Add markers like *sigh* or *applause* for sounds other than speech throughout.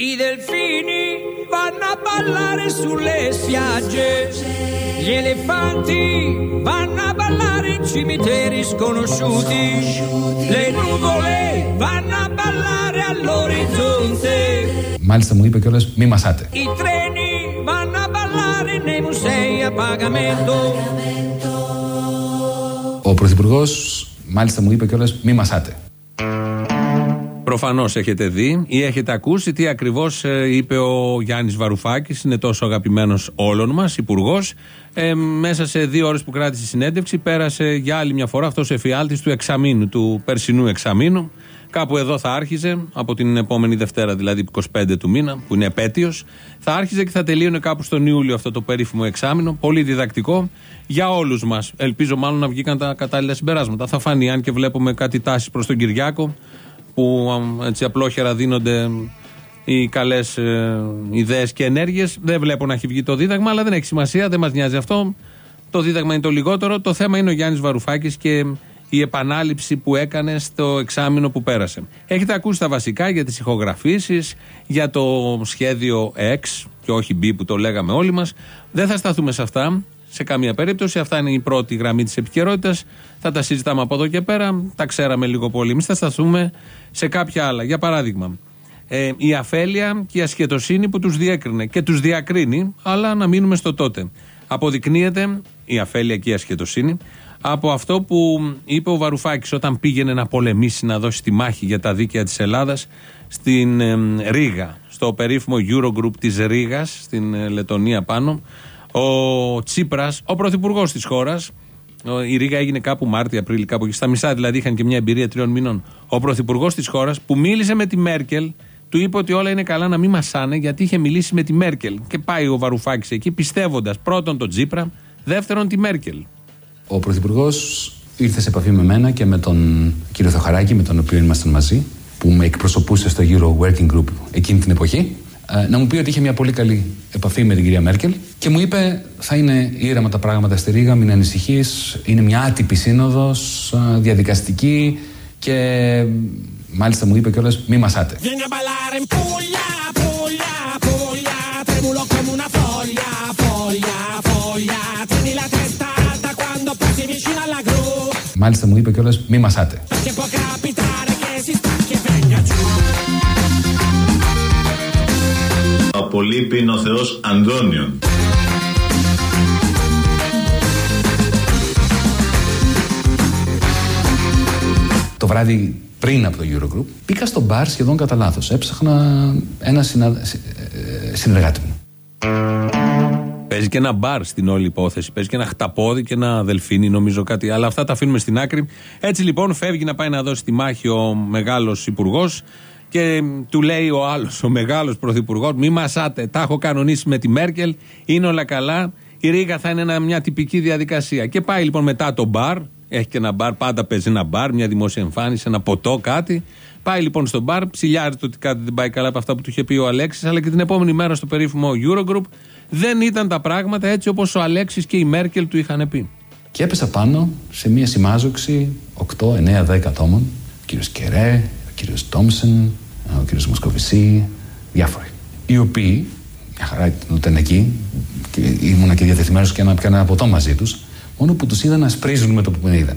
I delfini vanno a ballare sulle spiagge, gli elefanti vanno a ballare in cimiteri sconosciuti, le nuvole vanno a ballare all'orizzonte. Μάλιστα μου είπε κιόλας μη μασάτε. I treni vanno a ballare nei musei a pagamento. Ο Πρωθυπουργό μάλιστα μου είπε κιόλας μη μασάτε. Προφανώς έχετε δει ή έχετε ακούσει τι ακριβώς είπε ο Γιάννης Βαρουφάκης, είναι τόσο αγαπημένος όλων μας, υπουργός. Ε, μέσα σε δύο ώρες που κράτησε η συνέντευξη, πέρασε για άλλη μια φορά αυτός ο εφιάλτης του εξαμήνου, του περσινού εξαμήνου. Κάπου εδώ θα άρχιζε, από την επόμενη Δευτέρα δηλαδή, 25 του μήνα, που είναι επέτειος. Θα άρχιζε και θα τελείωνε κάπου στον Ιούλιο αυτό το περίφημο εξάμεινο. Πολύ διδακτικό για όλους μας. Ελπίζω μάλλον να βγήκαν τα κατάλληλα συμπεράσματα. Θα φανεί, αν και βλέπουμε κάτι τάσεις προς τον Κυριάκο, που έτσι απλόχερα δίνονται οι καλές ε, ιδέες και ενέργειες. Δεν βλέπω να έχει βγει το δίδαγμα, αλλά δεν έχει σημασία, δεν μας νοιάζει αυτό. Το δίδαγμα είναι το λιγότερο. Το θέμα είναι ο Γιάννης Βαρουφάκης και η επανάληψη που έκανε στο εξάμεινο που πέρασε. Έχετε ακούσει τα βασικά για τις ηχογραφήσεις, για το σχέδιο X και όχι B που το λέγαμε όλοι μας. Δεν θα σταθούμε σε αυτά σε καμία περίπτωση. Αυτά είναι η πρώτη γραμμή της επικαιρότητας. Θα τα συζητάμε από εδώ και πέρα. Τα ξέραμε λίγο πολύ. Εμείς θα σταθούμε σε κάποια άλλα. Για παράδειγμα, ε, η αφέλεια και η ασχετοσύνη που τους διέκρινε και τους διακρίνει, αλλά να μείνουμε στο τότε. Αποδεικνύεται η αφέλεια και η ασχετοσύνη από αυτό που είπε ο Βαρουφάκης όταν πήγαινε να πολεμήσει, να δώσει τη μάχη για τα δίκαια της Ελλάδας στην ε, Ρήγα, στο περίφημο Eurogroup της Ρήγας, στην ε, Λετωνία πάνω. Ο Τσίπρας, ο πρωθυπουργός της χώρας, η Ρήγα έγινε κάπου Μάρτιο, Απρίλιο, κάπου εκεί. Στα μισά δηλαδή είχαν και μια εμπειρία τριών μήνων. Ο πρωθυπουργός της χώρας που μίλησε με τη Μέρκελ, του είπε ότι όλα είναι καλά να μην μασάνε γιατί είχε μιλήσει με τη Μέρκελ. Και πάει ο Βαρουφάκης εκεί πιστεύοντας πρώτον τον Τσίπρα, δεύτερον τη Μέρκελ. Ο Πρωθυπουργός ήρθε σε επαφή με μένα και με τον κύριο Θοχαράκη, με τον οποίο ήμασταν μαζί, που με εκπροσωπούσε στο Euro Working Group εκείνη την εποχή, ε, να μου πει ότι είχε μια πολύ καλή επαφή με την κυρία Μέρκελ και μου είπε θα είναι ήρεμα τα πράγματα στη Ρήγα, μην ανησυχείς. Είναι μια άτυπη σύνοδος, ε, διαδικαστική και μάλιστα μου είπε κιόλας μη μασάτε. Μάλιστα μου είπε κιόλας μη μασάτε. Απολείπει ο Θεός Ανδρώνιον. Το βράδυ πριν από το Eurogroup πήγα στο μπαρ σχεδόν κατά λάθος. Έψαχνα ένα συνα... Ε, συνεργάτη μου. Παίζει και ένα μπαρ στην όλη υπόθεση. Παίζει και ένα χταπόδι και ένα δελφίνι, νομίζω κάτι. Αλλά αυτά τα αφήνουμε στην άκρη. Έτσι λοιπόν φεύγει να πάει να δώσει τη μάχη ο μεγάλος υπουργός και του λέει ο άλλος, ο μεγάλος πρωθυπουργός, μη μασάτε. Τα έχω κανονίσει με τη Μέρκελ. Είναι όλα καλά. Η Ρίγα θα είναι μια τυπική διαδικασία. Και πάει λοιπόν μετά το μπαρ. Έχει και ένα μπαρ, πάντα παίζει ένα μπαρ, μια δημόσια εμφάνιση, ένα ποτό, κάτι. Πάει λοιπόν στο μπαρ, ψηλιάζει το ότι κάτι δεν πάει καλά από αυτά που του είχε πει ο Αλέξης, αλλά και την επόμενη μέρα στο περίφημο Eurogroup δεν ήταν τα πράγματα έτσι όπως ο Αλέξης και η Μέρκελ του είχαν πει. Και έπεσα πάνω σε μια σημάζοξη 8, 9, 10 ατόμων. Ο κύριος Κερέ, ο κύριος Τόμσεν, ο κύριος Μοσκοβισή, διάφοροι. Οι οποίοι, μια χαρά ήταν εκεί, και ήμουνα και διατεθειμένος και να πιάνω ένα ποτό μαζί τους, μόνο που τους είδα να σπρίζουν με το που με είδαν.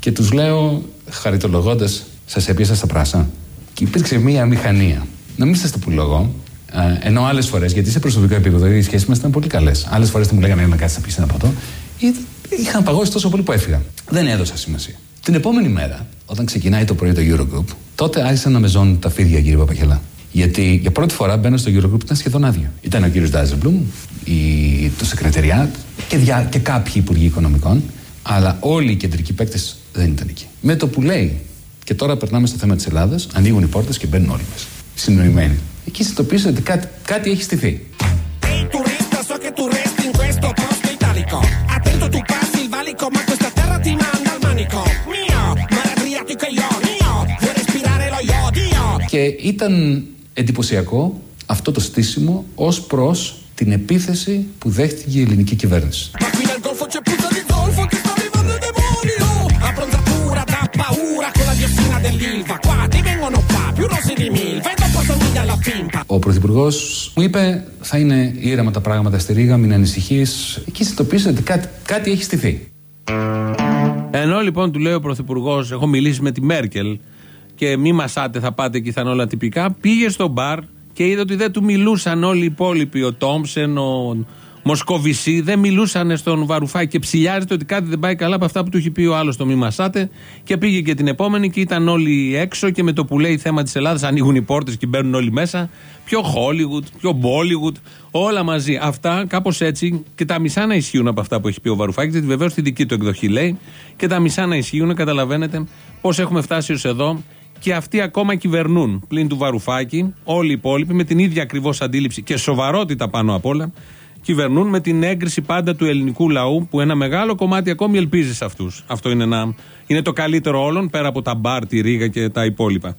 Και τους λέω, χαριτολογώντας, σας έπιασα στα πράσα. Και υπήρξε μια μηχανία. Να μην σας το πουλώ ε, ενώ άλλες φορές, γιατί σε προσωπικό επίπεδο οι σχέσεις μας ήταν πολύ καλές. Άλλες φορές μου λέγανε να κάτσει να πεις ένα ποτό. Είχαν παγώσει τόσο πολύ που έφυγα. Δεν έδωσα σημασία. Την επόμενη μέρα, όταν ξεκινάει το πρωί το Eurogroup, τότε άρχισαν να με ζώνουν τα φίδια, κύριε Παπαχελά. Γιατί για πρώτη φορά μπαίνω στο Eurogroup ήταν σχεδόν άδειο. Ήταν ο κύριος Ντάζεμπλουμ, το Σεκρετεριάτ και, δια, και κάποιοι υπουργοί οικονομικών, αλλά όλοι οι κεντρικοί παίκτες δεν ήταν εκεί. Με το που λέει, και τώρα περνάμε στο θέμα της Ελλάδας, ανοίγουν οι πόρτες και μπαίνουν όλοι μέσα. Συνοημένοι εκεί συνειδητοποιήσω ότι κάτι, κάτι έχει στηθεί. Ήταν εντυπωσιακό αυτό το στήσιμο ως προς την επίθεση που δέχτηκε η ελληνική κυβέρνηση. Ο Πρωθυπουργός μου είπε: Θα είναι ήρεμα τα πράγματα στη Ρήγα, μην ανησυχείς. Εκεί συνειδητοποίησε ότι κάτι, κάτι έχει στηθεί. Ενώ λοιπόν του λέει ο Πρωθυπουργός, έχω μιλήσει με τη Μέρκελ και μη μασάτε, θα πάτε και θα είναι όλα τυπικά. Πήγε στο μπαρ και είδε ότι δεν του μιλούσαν όλοι οι υπόλοιποι. Ο Τόμψεν, ο Μοσκοβισή, δεν μιλούσαν στον Βαρουφάκη και ψηλιάζεται ότι κάτι δεν πάει καλά από αυτά που του έχει πει ο άλλος το μη μασάτε. Και πήγε και την επόμενη και ήταν όλοι έξω και με το που λέει θέμα της Ελλάδας ανοίγουν οι πόρτες και μπαίνουν όλοι μέσα. Πιο Hollywood, πιο Bollywood, όλα μαζί. Αυτά κάπως έτσι και τα μισά να ισχύουν από αυτά που έχει πει ο Βαρουφάκης, γιατί βεβαίως στη δική του εκδοχή λέει και τα μισά να ισχύουν. Καταλαβαίνετε πώς έχουμε φτάσει ως εδώ και αυτοί ακόμα κυβερνούν πλην του Βαρουφάκη, όλοι οι υπόλοιποι με την ίδια ακριβώς αντίληψη και σοβαρότητα πάνω απ' όλα, κυβερνούν με την έγκριση πάντα του ελληνικού λαού που ένα μεγάλο κομμάτι ακόμη ελπίζει σε αυτούς. Αυτό είναι, ένα, είναι το καλύτερο όλων πέρα από τα μπαρ, τη Ρίγα και τα υπόλοιπα.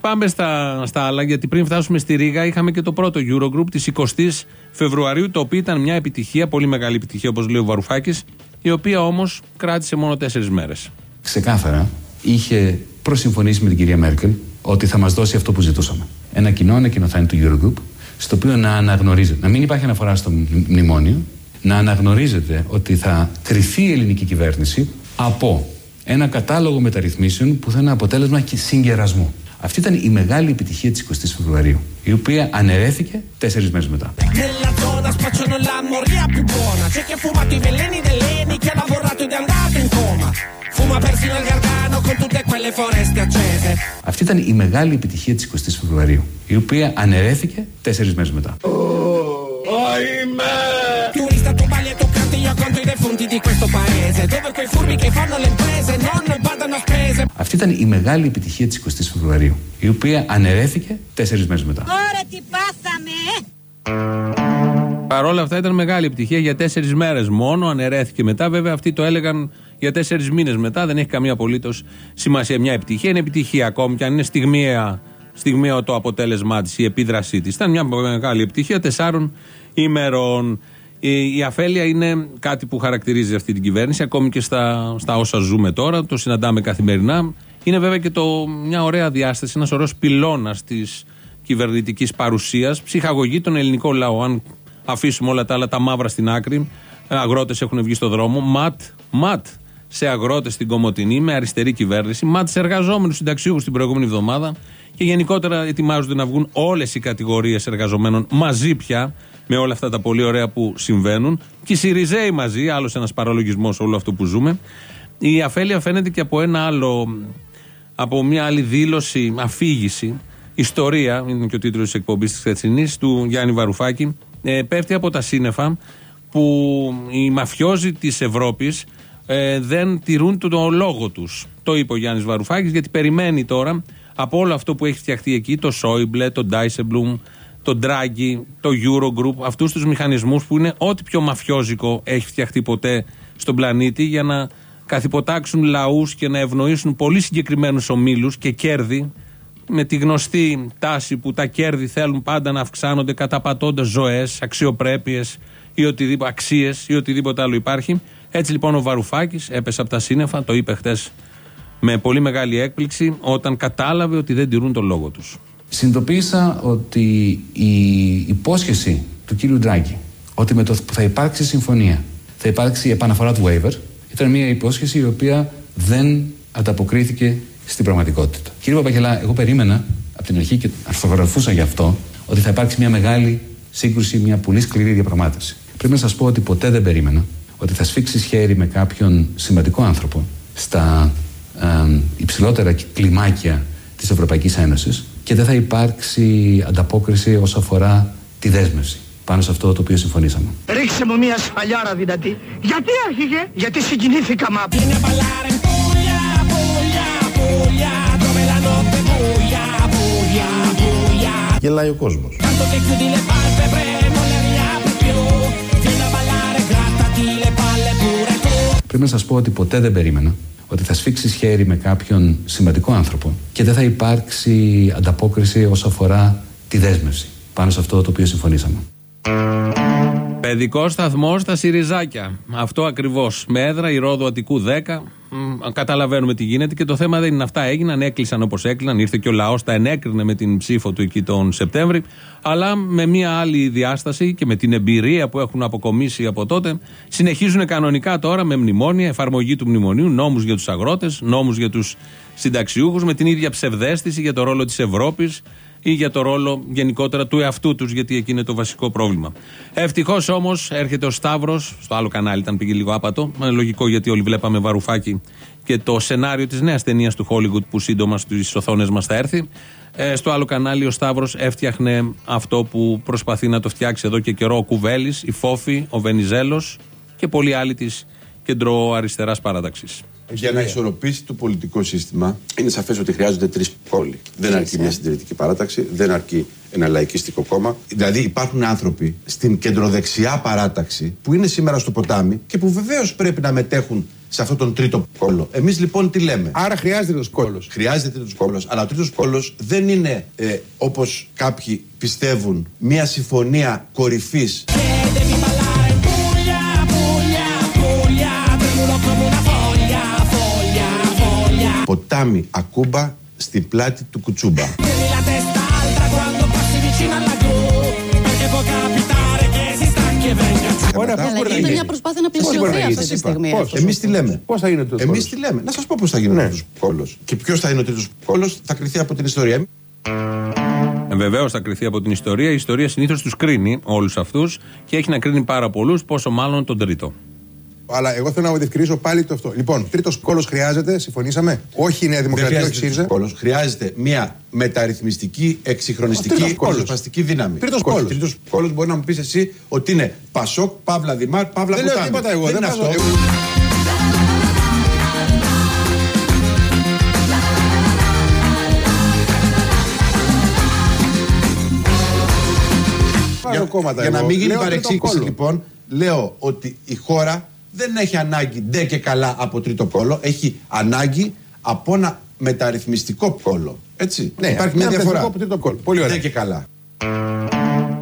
Πάμε στα, στα άλλα, γιατί πριν φτάσουμε στη Ρήγα είχαμε και το πρώτο Eurogroup της 20η Φεβρουαρίου, το οποίο ήταν μια επιτυχία, πολύ μεγάλη επιτυχία, όπως λέει ο Βαρουφάκης, η οποία όμως κράτησε μόνο τέσσερις μέρες. Ξεκάθαρα είχε προσυμφωνήσει με την κυρία Μέρκελ ότι θα μας δώσει αυτό που ζητούσαμε. Ένα κοινό ανακοινωθάνει του Eurogroup, στο οποίο να αναγνωρίζεται, να μην υπάρχει αναφορά στο μνημόνιο, να αναγνωρίζεται ότι θα κριθεί η ελληνική κυβέρνηση από ένα κατάλογο μεταρρυθμίσεων που θα είναι αποτέλεσμα και συγκερασμού. Αυτή ήταν η μεγάλη επιτυχία της 20 Φεβρουαρίου, η οποία αναιρέθηκε τέσσερις μέρες μετά. Αυτή ήταν η μεγάλη επιτυχία της 20 Φεβρουαρίου, η οποία αναιρέθηκε τέσσερις μέρες μετά. Αυτή ήταν η μεγάλη επιτυχία της 20 Φεβρουαρίου, η οποία αναιρέθηκε τέσσερις μέρες μετά. Τώρα τι πάθαμε! Παρ' όλα αυτά ήταν μεγάλη επιτυχία για τέσσερις μέρες μόνο. Αναιρέθηκε μετά. Βέβαια, αυτοί το έλεγαν για τέσσερις μήνες μετά. Δεν έχει καμία απολύτως σημασία. Μια επιτυχία είναι επιτυχία ακόμη και αν είναι στιγμιαία, στιγμιαίο το αποτέλεσμά της, η επίδρασή της. Ήταν μια μεγάλη επιτυχία τεσσάρων ημερών. Η, η αφέλεια είναι κάτι που χαρακτηρίζει αυτή την κυβέρνηση, ακόμη και στα, στα όσα ζούμε τώρα. Το συναντάμε καθημερινά. Είναι βέβαια και το, μια ωραία διάσταση, ένας ωραίος πυλώνας της κυβερνητικής παρουσίας. Ψυχαγωγεί τον ελληνικό λαό. Αν αφήσουμε όλα τα άλλα τα μαύρα στην άκρη, αγρότες έχουν βγει στο δρόμο. Ματ, ματ σε αγρότες στην Κομωτινή με αριστερή κυβέρνηση. Ματ σε εργαζόμενους συνταξιούχους την προηγούμενη εβδομάδα. Και γενικότερα ετοιμάζονται να βγουν όλες οι κατηγορίες εργαζομένων μαζί πια με όλα αυτά τα πολύ ωραία που συμβαίνουν. Και οι Σιριζέοι μαζί, άλλος ένας παραλογισμός όλο αυτό που ζούμε. Η αφέλεια φαίνεται και από ένα άλλο, από μια άλλη δήλωση, αφήγηση, ιστορία, είναι και ο τίτλος της εκπομπής της χθεσινής, του Γιάννη Βαρουφάκη, ε, πέφτει από τα σύννεφα που οι μαφιόζοι της Ευρώπης ε, δεν τηρούν τον λόγο τους. Το είπε ο Γιάννης Βαρουφάκης, γιατί περιμένει τώρα από όλο αυτό που έχει φτιαχτεί εκεί, το Σόιμπλε, το Ντάισεμπλουμ, το Draghi, το Eurogroup, αυτούς τους μηχανισμούς που είναι ό,τι πιο μαφιόζικο έχει φτιαχτεί ποτέ στον πλανήτη για να καθυποτάξουν λαούς και να ευνοήσουν πολύ συγκεκριμένους ομίλους και κέρδη με τη γνωστή τάση που τα κέρδη θέλουν πάντα να αυξάνονται καταπατώντας ζωές, αξιοπρέπειες ή οτιδήποτε αξίες ή οτιδήποτε άλλο υπάρχει. Έτσι λοιπόν ο Βαρουφάκης έπεσε από τα σύννεφα, το είπε χτες με πολύ μεγάλη έκπληξη, όταν κατάλαβε ότι δεν τηρούν τον λόγο τους. Συνειδητοποίησα ότι η υπόσχεση του κύριου Ντράγκη ότι με το που θα υπάρξει συμφωνία θα υπάρξει η επαναφορά του waiver ήταν μια υπόσχεση η οποία δεν ανταποκρίθηκε στην πραγματικότητα. Κύριε Παπαγελά, εγώ περίμενα από την αρχή και αρθογραφούσα γι' αυτό ότι θα υπάρξει μια μεγάλη σύγκρουση, μια πολύ σκληρή διαπραγμάτευση. Πρέπει να σας πω ότι ποτέ δεν περίμενα ότι θα σφίξει χέρι με κάποιον σημαντικό άνθρωπο στα ε, υψηλότερα κλιμάκια της Ευρωπαϊκής Ένωσης και δεν θα υπάρξει ανταπόκριση όσο αφορά τη δέσμευση πάνω σε αυτό το οποίο συμφωνήσαμε. Ρίξε μου μια σφαλιάρα δυνατή. Γιατί άρχιγε, γιατί συγκινήθηκα μα. Γελάει ο κόσμος. Πρέπει να σας πω ότι ποτέ δεν περίμενα ότι θα σφίξει χέρι με κάποιον σημαντικό άνθρωπο και δεν θα υπάρξει ανταπόκριση όσο αφορά τη δέσμευση πάνω σε αυτό το οποίο συμφωνήσαμε. Παιδικό σταθμό στα Σιριζάκια. Αυτό ακριβώς. Με έδρα η Ρόδο Αττικού 10. Μ, Καταλαβαίνουμε τι γίνεται και το θέμα δεν είναι αυτά. Έγιναν, έκλεισαν όπως έκλεισαν. Ήρθε και ο λαός, τα ενέκρινε με την ψήφο του εκεί τον Σεπτέμβρη. Αλλά με μια άλλη διάσταση και με την εμπειρία που έχουν αποκομίσει από τότε, συνεχίζουν κανονικά τώρα με μνημόνια, εφαρμογή του μνημονίου, νόμους για τους αγρότες, νόμους για τους συνταξιούχους, με την ίδια ψευδέστηση για το ρόλο της Ευρώπης ή για το ρόλο γενικότερα του εαυτού τους, γιατί εκεί είναι το βασικό πρόβλημα. Ευτυχώς όμως έρχεται ο Σταύρος, στο άλλο κανάλι ήταν πήγε λίγο άπατο. Μα είναι λογικό γιατί όλοι βλέπαμε βαρουφάκι και το σενάριο της νέας ταινίας του Hollywood που σύντομα στις οθόνες μας θα έρθει. Ε, στο άλλο κανάλι ο Σταύρος έφτιαχνε αυτό που προσπαθεί να το φτιάξει εδώ και καιρό ο Κουβέλης, η Φόφη, ο Βενιζέλος και πολλοί άλλοι της κεντροαριστεράς παράταξης. Για να ισορροπήσει το πολιτικό σύστημα, είναι σαφές ότι χρειάζονται τρεις πόλοι. Δεν αρκεί μια συντηρητική παράταξη, δεν αρκεί ένα λαϊκιστικό κόμμα. Δηλαδή, υπάρχουν άνθρωποι στην κεντροδεξιά παράταξη που είναι σήμερα στο ποτάμι και που βεβαίως πρέπει να μετέχουν σε αυτόν τον τρίτο πόλο. Εμείς λοιπόν τι λέμε; Άρα χρειάζεται τρίτο κόλο. Χρειάζεται τρίτο πόλο, αλλά ο τρίτος πόλο δεν είναι ε, όπως κάποιοι πιστεύουν μια συμφωνία κορυφής ποτάμι ακούμπα στην πλάτη του κουτσούμπα. Ωραία, πώ Αλλά μπορεί να γίνεται γίνει. μια προσπάθεια να Πώς μπορεί να πλαισιωθεί γίνει. αυτή τη Είπα, στιγμή. πώς. αυτό. Εμείς τι λέμε; Πώς θα γίνει το Εμείς τι λέμε; Να σας πω πώς θα γίνει Ναι. ο τρίτο πόλο. Και ποιος θα είναι ο τρίτο πόλο θα κρυθεί από την ιστορία. Ε, Βεβαίως θα κρυθεί από την ιστορία. Η ιστορία συνήθως τους κρίνει όλους αυτούς και έχει να κρίνει πάρα πολλούς, πόσο μάλλον τον τρίτο. Αλλά εγώ θέλω να διευκρινίσω πάλι το αυτό. Λοιπόν, τρίτος κόλος χρειάζεται, συμφωνήσαμε; Όχι η Νέα Δεν Δημοκρατία, όχι η χρειάζεται ΣΥΡΙΖΑ. τρίτος πόλος. Χρειάζεται μια μεταρρυθμιστική, Ο εξυγχρονιστική, τρίτος πόλος. ριζοσπαστική δύναμη. Τρίτος Όχι, πόλος. τρίτος πόλος μπορεί να μου πεις εσύ ότι είναι Πασόκ, Παύλα Δημάρ, Παύλα Δεν λέω Κουτάμι. τίποτα εγώ. Δεν Δεν είναι βάζω- αυτό. εγώ- Βάζω κόμματα Για να εγώ. μην γίνει Λέω τρίτο παρεξήγηση, κόλλο. λοιπόν, λέω ότι η χώρα δεν έχει ανάγκη ντε και καλά από τρίτο κόλλο, έχει ανάγκη από ένα μεταρρυθμιστικό κόλλο. Έτσι. Ναι, Υπάρχει μια ένα διαφορά. θετικό από τρίτο κόλλο. Πολύ ωραία. Ντε και καλά.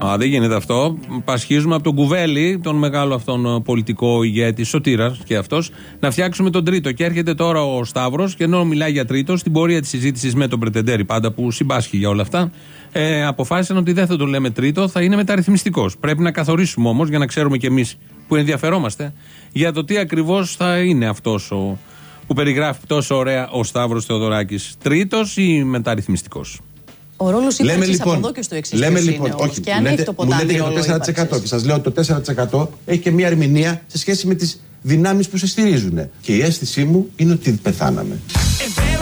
Α, δεν γίνεται αυτό. Πασχίζουμε από τον Κουβέλη, τον μεγάλο αυτόν ε, πολιτικό ηγέτη, Σωτήρας και αυτός, να φτιάξουμε τον τρίτο. Και έρχεται τώρα ο Σταύρος και ενώ μιλάει για τρίτο, στην πορεία της συζήτησης με τον Πρετεντέρη πάντα που συμπάσχει για όλα αυτά, ε, αποφάσισαν ότι δεν θα τον λέμε τρίτο, θα είναι μεταρρυθμιστικός. Πρέπει να καθορίσουμε όμως για να ξέρουμε κι εμείς που ενδιαφερόμαστε για το τι ακριβώς θα είναι αυτός ο, που περιγράφει τόσο ωραία ο Σταύρος Θεοδωράκης. Τρίτος ή μεταρρυθμιστικός; Ο ρόλος Λέμε ύπαρξη από λοιπόν, εδώ και στο εξής. λέμε λοιπόν, όχι, και μου αν λέτε, έχει το μου λέτε ποτάμι για ρόλο το 4% ύπαρξης. και σας λέω ότι το 4% έχει και μια ερμηνεία σε σχέση με τις δυνάμεις που σε στηρίζουν. Και η αίσθησή μου είναι ότι πεθάναμε.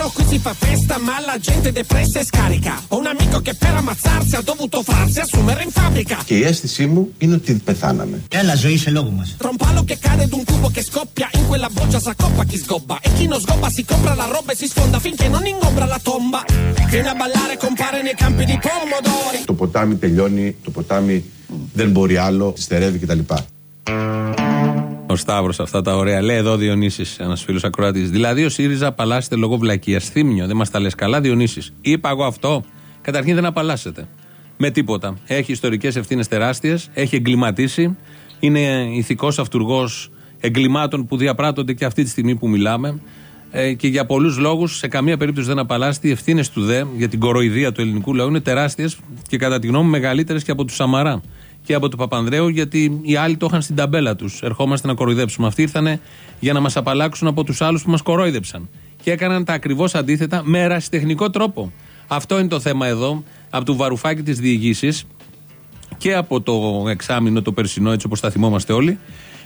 È vero, qui si fa festa, ma la gente depressa e scarica. Ho un amico che per ammazzarsi ha dovuto farsi assumere in fabbrica. Και η αίσθησή μου είναι ότι πεθάναμε. Έλα, ζωή σε λόγο μας. Tra un palo che cade ed un tubo che scoppia, in quella boccia s'accoppa chi sgobba. E chi non sgobba si compra la roba e si sfonda finché non ingombra la tomba. Viene a ballare, compare nei campi di pomodori. Το ποτάμι τελειώνει, το ποτάμι δεν μπορεί άλλο, στερεύει κτλ. Ο Σταύρος, αυτά τα ωραία. Λέει εδώ Διονύσης, ένας φίλος ακροατή. Δηλαδή, ο ΣΥΡΙΖΑ απαλλάσσεται λόγω βλακείας. Θύμιο, δεν μας τα λες καλά, Διονύσης; Είπα εγώ αυτό. Καταρχήν δεν απαλλάσσεται. Με τίποτα. Έχει ιστορικές ευθύνες τεράστιες, έχει εγκληματίσει. Είναι ηθικός αυτούργος εγκλημάτων που διαπράττονται και αυτή τη στιγμή που μιλάμε. Ε, και για πολλούς λόγους, σε καμία περίπτωση δεν απαλλάσσεται. Οι ευθύνες του ΔΕ για την κοροϊδία του ελληνικού λαού είναι τεράστιες και κατά τη γνώμη μου μεγαλύτερες και από του Σαμαρά και από τον Παπανδρέου, γιατί οι άλλοι το είχαν στην ταμπέλα τους. Ερχόμαστε να κοροϊδέψουμε. Αυτοί ήρθαν για να μας απαλλάξουν από τους άλλους που μας κορόιδεψαν. Και έκαναν τα ακριβώς αντίθετα με ερασιτεχνικό τρόπο. Αυτό είναι το θέμα εδώ, από του βαρουφάκι της διηγήσης και από το εξάμεινο το περσινό, έτσι όπως τα θυμόμαστε όλοι.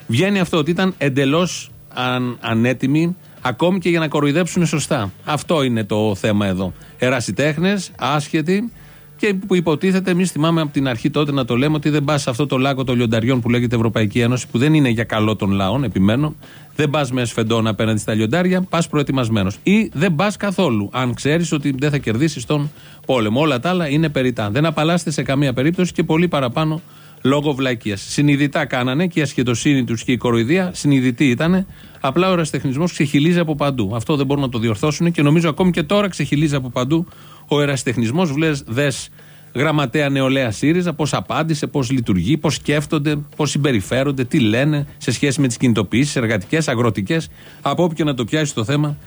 Βγαίνει αυτό ότι ήταν εντελώς αν, ανέτοιμοι ακόμη και για να κοροϊδέψουν σωστά. Αυτό είναι το θέμα εδώ. Ερασιτέχνες, άσχετοι και που υποτίθεται, εμείς θυμάμαι από την αρχή τότε να το λέμε ότι δεν πας σε αυτό το λάκκο των λιονταριών που λέγεται Ευρωπαϊκή Ένωση, που δεν είναι για καλό των λαών, επιμένω. Δεν πας με σφεντών απέναντι στα λιοντάρια, πας προετοιμασμένος. Ή δεν πας καθόλου, αν ξέρεις ότι δεν θα κερδίσεις τον πόλεμο. Όλα τα άλλα είναι περιτά. Δεν απαλλάσσεται σε καμία περίπτωση και πολύ παραπάνω λόγω βλακείας. Συνειδητά κάνανε και η ασχετοσύνη τους και η κοροϊδία συνειδητή ήταν. Απλά ο ερασιτεχνισμός ξεχυλίζει από παντού. Αυτό δεν μπορούν να το διορθώσουν και νομίζω ακόμη και τώρα ξεχυλίζει από παντού ο ερασιτεχνισμός. Δες γραμματέα νεολαία ΣΥΡΙΖΑ, πώς απάντησε, πώς λειτουργεί, πώς σκέφτονται, πώς συμπεριφέρονται, τι λένε σε σχέση με τις κινητοποιήσεις εργατικές, αγροτικές, από όποιο να το πιάσεις το θέμα.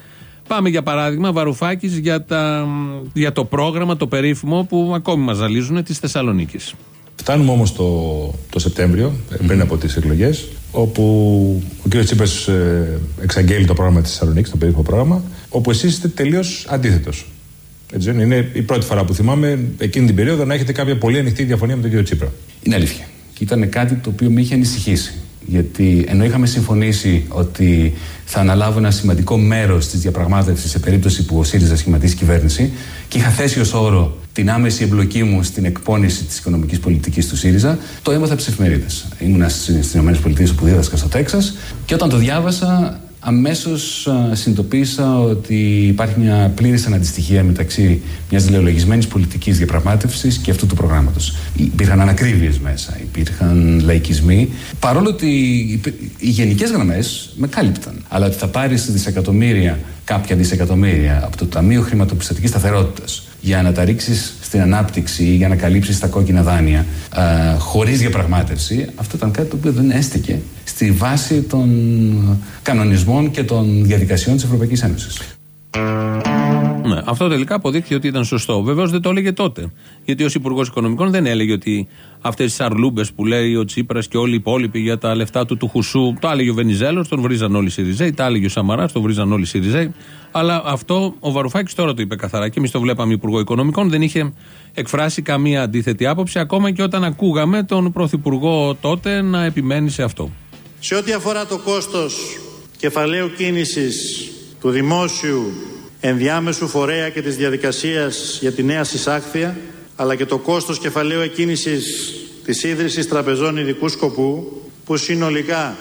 Πάμε για παράδειγμα, Βαρουφάκης για, για το πρόγραμμα, το περίφημο που ακόμη μας ζαλίζουν της Θεσσαλονίκης. Φτάνουμε όμως το, το Σεπτέμβριο, πριν από τις εκλογές, όπου ο κ. Τσίπρας ε, εξαγγέλει το πρόγραμμα της Θεσσαλονίκης, το περίφημο πρόγραμμα, όπου εσείς είστε τελείως αντίθετος. Έτσι είναι η πρώτη φορά που θυμάμαι εκείνη την περίοδο να έχετε κάποια πολύ ανοιχτή διαφωνία με τον κύριο Τσίπρα. Είναι αλήθεια. Και ήταν κάτι το οποίο με είχε ανησυχήσει. Γιατί ενώ είχαμε συμφωνήσει ότι θα αναλάβω ένα σημαντικό μέρος της διαπραγμάτευσης σε περίπτωση που ο ΣΥΡΙΖΑ σχηματίσει κυβέρνηση και είχα θέσει ως όρο την άμεση εμπλοκή μου στην εκπόνηση της οικονομικής πολιτικής του ΣΥΡΙΖΑ, το έμαθα από τις εφημερίδες. Ήμουνα στι ΗΠΑ όπου δίδασκα στο Τέξας και όταν το διάβασα αμέσως συνειδητοποίησα ότι υπάρχει μια πλήρης αναντιστοιχία μεταξύ μιας δηλεολογισμένη πολιτικής διαπραγμάτευσης και αυτού του προγράμματος. Υπήρχαν ανακρίβειες μέσα, υπήρχαν λαϊκισμοί. Παρόλο ότι οι γενικές γραμμές με κάλυπταν. Αλλά ότι θα πάρεις δισεκατομμύρια, κάποια δισεκατομμύρια από το Ταμείο Χρηματοπιστωτικής Σταθερότητας για να τα ρίξεις στην ανάπτυξη ή για να καλύψεις τα κόκκινα δάνεια χωρίς διαπραγμάτευση, αυτό ήταν κάτι το οποίο δεν έστηκε στη βάση των κανονισμών και των διαδικασιών της Ευρωπαϊκής Ένωσης. Ναι, αυτό τελικά αποδείχθηκε ότι ήταν σωστό. Βεβαίως δεν το έλεγε τότε. Γιατί ως Υπουργός Οικονομικών δεν έλεγε ότι αυτές τις αρλούμπες που λέει ο Τσίπρας και όλοι οι υπόλοιποι για τα λεφτά του του Χουσού, το έλεγε ο Βενιζέλος, τον βρίζαν όλοι οι Σιριζέοι, τα έλεγε ο Σαμαράς, τον βρίζαν όλοι οι Σιριζέοι. Αλλά αυτό ο Βαρουφάκης τώρα το είπε καθαρά. Και εμείς το βλέπαμε Υπουργό Οικονομικών, δεν είχε εκφράσει καμία αντίθετη άποψη, ακόμα και όταν ακούγαμε τον Πρωθυπουργό τότε να επιμένει σε αυτό. Σε ό,τι αφορά το κόστος κεφαλαίου κίνησης του δημόσιου ενδιάμεσου φορέα και της διαδικασίας για τη νέα συσάκθεια, αλλά και το κόστος κεφαλαίου εκκίνησης της ίδρυσης τραπεζών ειδικού σκοπού, που συνολικά